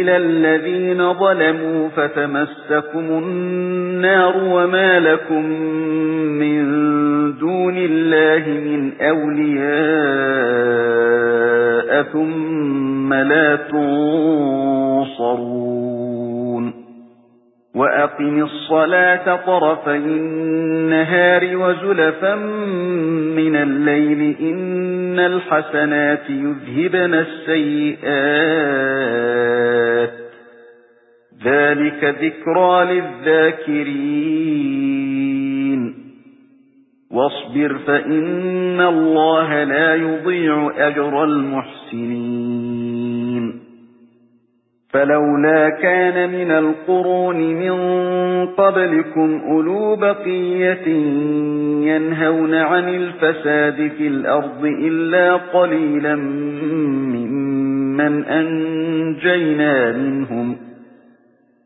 إلى الذين ظلموا فتمسكم النار وما لكم من دون الله من أولياء ثم لا تنصرون وأقم الصلاة طرفي النهار وزلفا من الليل إن الحسنات يذهبن السيئات ذلك ذكرى للذاكرين. واصبر فإن الله لا يضيع أجر المحسنين. فلولا كان من القرون من قبلكم أولو بقية ينهون عن الفساد في الأرض إلا قليلا ممن أنجينا منهم.